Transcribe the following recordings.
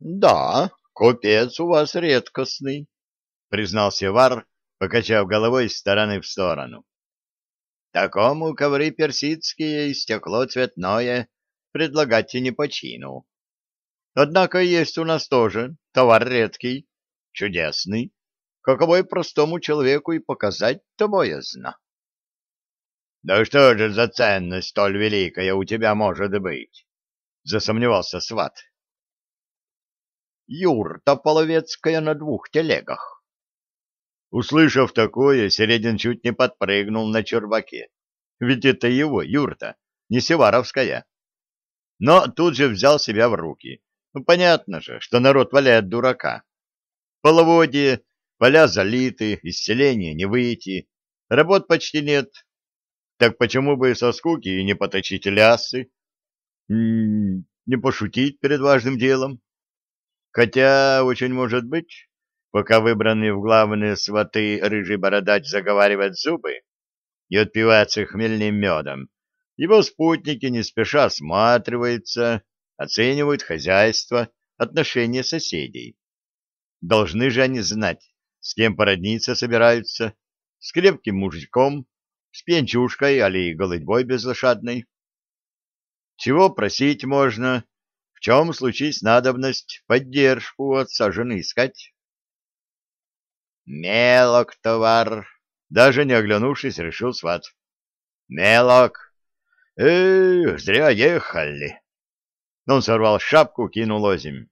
Да, купец у вас редкостный, признался Вар, покачав головой из стороны в сторону. Такому ковры персидские и стекло цветное предлагать и не почину. Однако есть у нас тоже товар редкий, чудесный, каковой простому человеку и показать-то боязно. — Да что же за ценность столь великая у тебя может быть? — засомневался сват. — Юрта половецкая на двух телегах. Услышав такое, Середин чуть не подпрыгнул на черваке. Ведь это его юрта, не Севаровская. Но тут же взял себя в руки ну, понятно же, что народ валяет дурака. Половодье, поля залиты, из селения не выйти, работ почти нет. Так почему бы со скуки и не поточить лясы? Не пошутить перед важным делом? Хотя, очень может быть, пока выбранный в главные сваты рыжий бородач заговаривает зубы и отпивается хмельным медом, его спутники не спеша осматриваются, оценивают хозяйство, отношения соседей. Должны же они знать, с кем породниться собираются, с крепким мужиком, с пьянчушкой или голодьбой безлошадной. Чего просить можно, в чем случись надобность поддержку отца жены искать? Мелок товар, даже не оглянувшись, решил сват. Мелок. Эх, зря ехали. Он сорвал шапку, кинул озимь.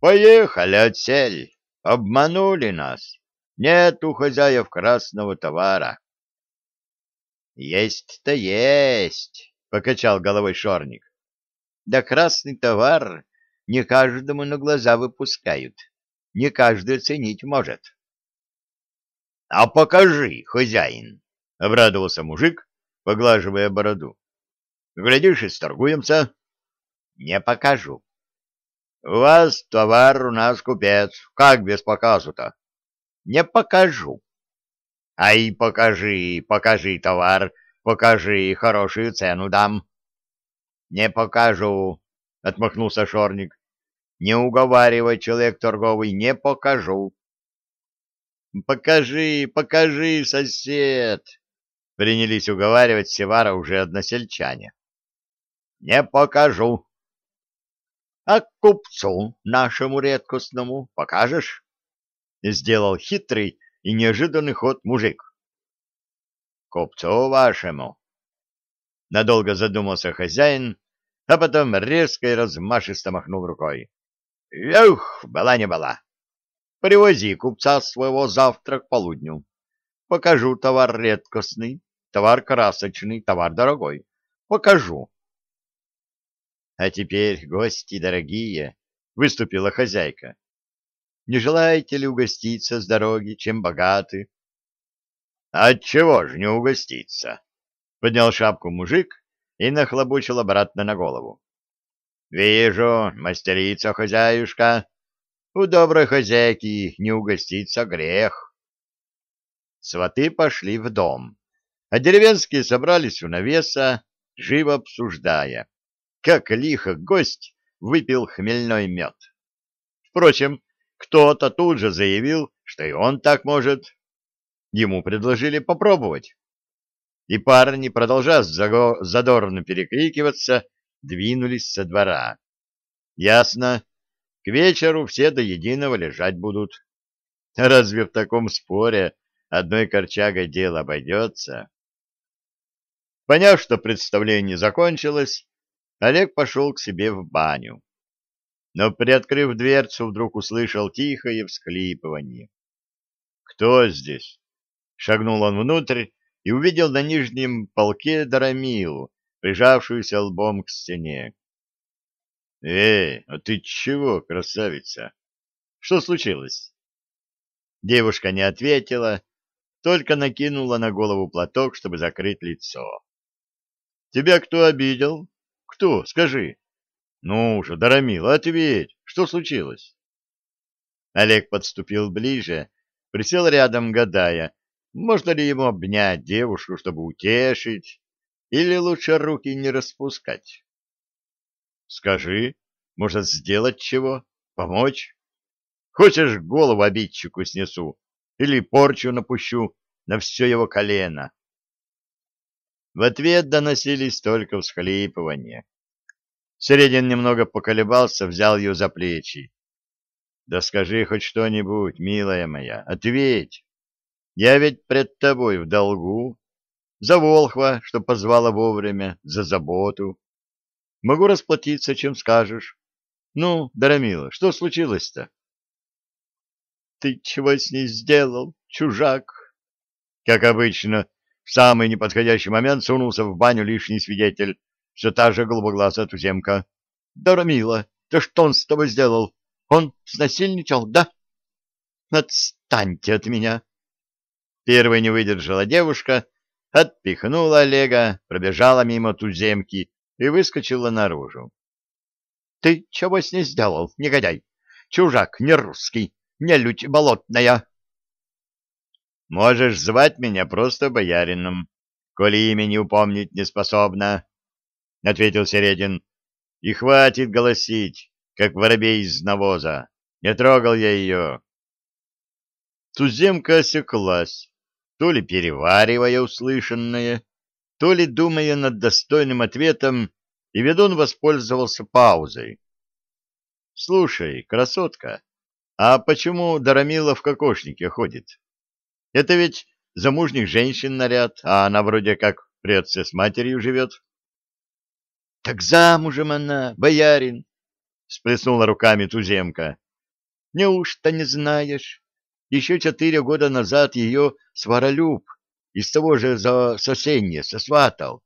«Поехали, отсель! Обманули нас! Нет у хозяев красного товара!» «Есть-то есть!» — покачал головой шорник. «Да красный товар не каждому на глаза выпускают, не каждый оценить может». «А покажи, хозяин!» — обрадовался мужик, поглаживая бороду. «Глядишь, и сторгуемся». Не покажу. У вас товар, у нас купец. Как без показу-то? Не покажу. Ай, покажи, покажи товар, покажи, хорошую цену дам. Не покажу, отмахнулся Шорник. Не уговаривай, человек торговый, не покажу. Покажи, покажи, сосед, принялись уговаривать Севара уже односельчане. Не покажу, а купцу нашему редкостному покажешь? Сделал хитрый и неожиданный ход мужик. Купцу вашему. Надолго задумался хозяин, а потом резко и размашисто махнул рукой. Эх, была не была. Привози купца своего завтра к полудню. Покажу товар редкостный, товар красочный, товар дорогой. Покажу. А теперь, гости дорогие, — выступила хозяйка, — не желаете ли угоститься с дороги, чем богаты? — Отчего ж не угоститься? — поднял шапку мужик и нахлобучил обратно на голову. — Вижу, мастерица-хозяюшка, у доброй хозяйки не угоститься грех. Сваты пошли в дом, а деревенские собрались у навеса, живо обсуждая как лихо гость выпил хмельной мед. Впрочем, кто-то тут же заявил, что и он так может. Ему предложили попробовать. И парни, продолжая задорно перекрикиваться, двинулись со двора. Ясно, к вечеру все до единого лежать будут. Разве в таком споре одной корчагой дело обойдется? Поняв, что представление закончилось, Олег пошел к себе в баню. Но, приоткрыв дверцу, вдруг услышал тихое всклипывание. «Кто здесь?» Шагнул он внутрь и увидел на нижнем полке Дарамилу, прижавшуюся лбом к стене. «Эй, а ты чего, красавица? Что случилось?» Девушка не ответила, только накинула на голову платок, чтобы закрыть лицо. «Тебя кто обидел?» Кто? Скажи. Ну уже, Дарамил, ответь. Что случилось? Олег подступил ближе, присел рядом, гадая, можно ли ему обнять девушку, чтобы утешить, или лучше руки не распускать. Скажи, может, сделать чего? Помочь? Хочешь, голову обидчику снесу или порчу напущу на все его колено. В ответ доносились только всхлипывания. Середин немного поколебался, взял ее за плечи. — Да скажи хоть что-нибудь, милая моя, ответь. Я ведь пред тобой в долгу. За Волхва, что позвала вовремя, за заботу. Могу расплатиться, чем скажешь. Ну, Дарамила, что случилось-то? Ты чего с ней сделал, чужак? Как обычно, в самый неподходящий момент сунулся в баню лишний свидетель, все та же голубоглазая туземка. Дарамила, ты что он с тобой сделал? Он снасильничал, да? Отстаньте от меня. Первой не выдержала девушка, отпихнула Олега, пробежала мимо туземки и выскочила наружу. — Ты чего с ней сделал, негодяй? Чужак, не русский, не людь болотная. — Можешь звать меня просто боярином, коли имени упомнить не способна, — ответил Середин. — И хватит голосить, как воробей из навоза. Не трогал я ее. Туземка осеклась, то ли переваривая услышанное, то ли думая над достойным ответом, и ведун воспользовался паузой. — Слушай, красотка, а почему Дарамила в кокошнике ходит? Это ведь замужних женщин наряд, а она вроде как при отце с матерью живет. — Так замужем она, боярин! — сплеснула руками туземка. — Неужто не знаешь? Еще четыре года назад ее сваролюб из того же за сосенье сосватал.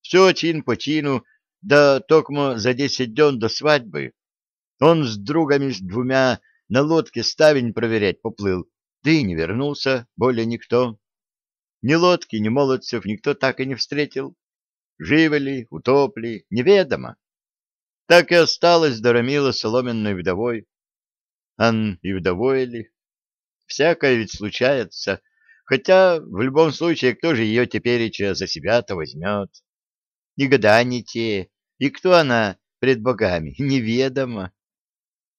Все чин по чину, да токмо за десять дён до свадьбы. Он с другами с двумя на лодке ставень проверять поплыл, да и не вернулся, более никто. Ни лодки, ни молодцев никто так и не встретил. Живы ли, утопли, неведомо. Так и осталась Доромила соломенной вдовой. Ан и вдовой ли? Всякое ведь случается, хотя в любом случае кто же ее тепереча за себя-то возьмет? И года те, и кто она пред богами, неведомо.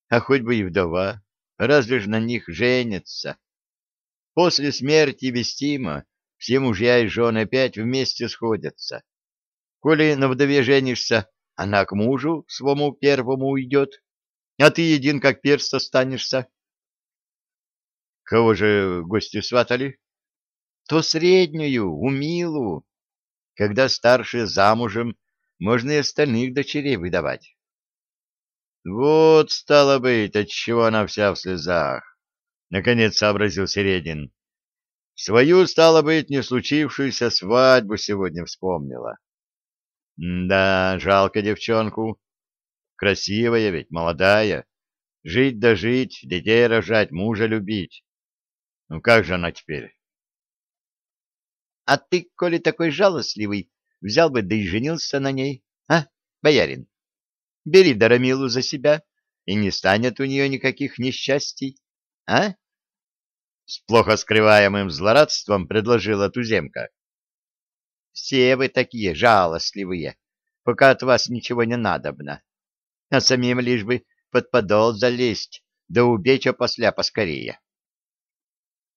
А хоть бы и вдова, разве ж на них женятся? После смерти Вестима все мужья и жены опять вместе сходятся. Коли на вдове женишься, она к мужу своему первому уйдет, а ты един как перст останешься. Кого же гости сватали? То среднюю, умилу. Когда старшие замужем, можно и остальных дочерей выдавать. Вот, стало быть, отчего она вся в слезах. Наконец сообразил Середин. Свою, стало быть, не случившуюся свадьбу сегодня вспомнила. Да, жалко девчонку. Красивая ведь, молодая. Жить да жить, детей рожать, мужа любить. Ну как же она теперь? А ты, коли такой жалостливый, взял бы да и женился на ней, а, боярин? Бери Дарамилу за себя, и не станет у нее никаких несчастий, а? С плохо скрываемым злорадством предложила туземка. Все вы такие жалостливые, пока от вас ничего не надобно. А самим лишь бы под подол залезть, да убечь опосля поскорее.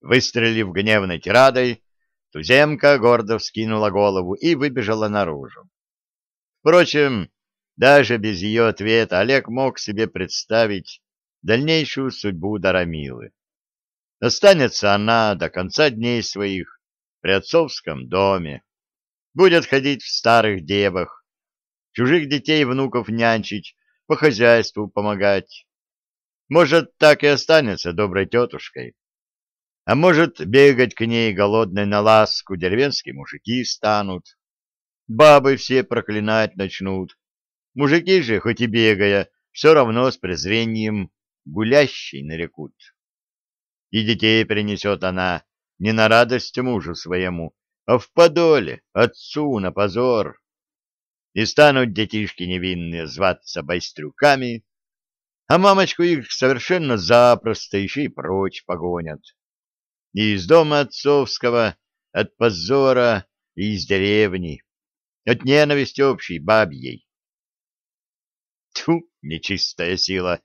Выстрелив гневной тирадой, туземка гордо вскинула голову и выбежала наружу. Впрочем, даже без ее ответа Олег мог себе представить дальнейшую судьбу Дарамилы. Останется она до конца дней своих при отцовском доме, будет ходить в старых девах, чужих детей и внуков нянчить, по хозяйству помогать. Может, так и останется доброй тетушкой. А может, бегать к ней голодной на ласку деревенские мужики станут. Бабы все проклинать начнут. Мужики же, хоть и бегая, все равно с презрением гулящий нарекут. И детей принесет она не на радость мужу своему, а в подоле, отцу на позор. И станут детишки невинные зваться байстрюками, а мамочку их совершенно запросто еще и прочь погонят и из дома отцовского, от позора и из деревни, от ненависти общей бабьей. Тьфу, нечистая сила!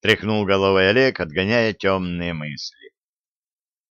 Тряхнул головой Олег, отгоняя темные мысли.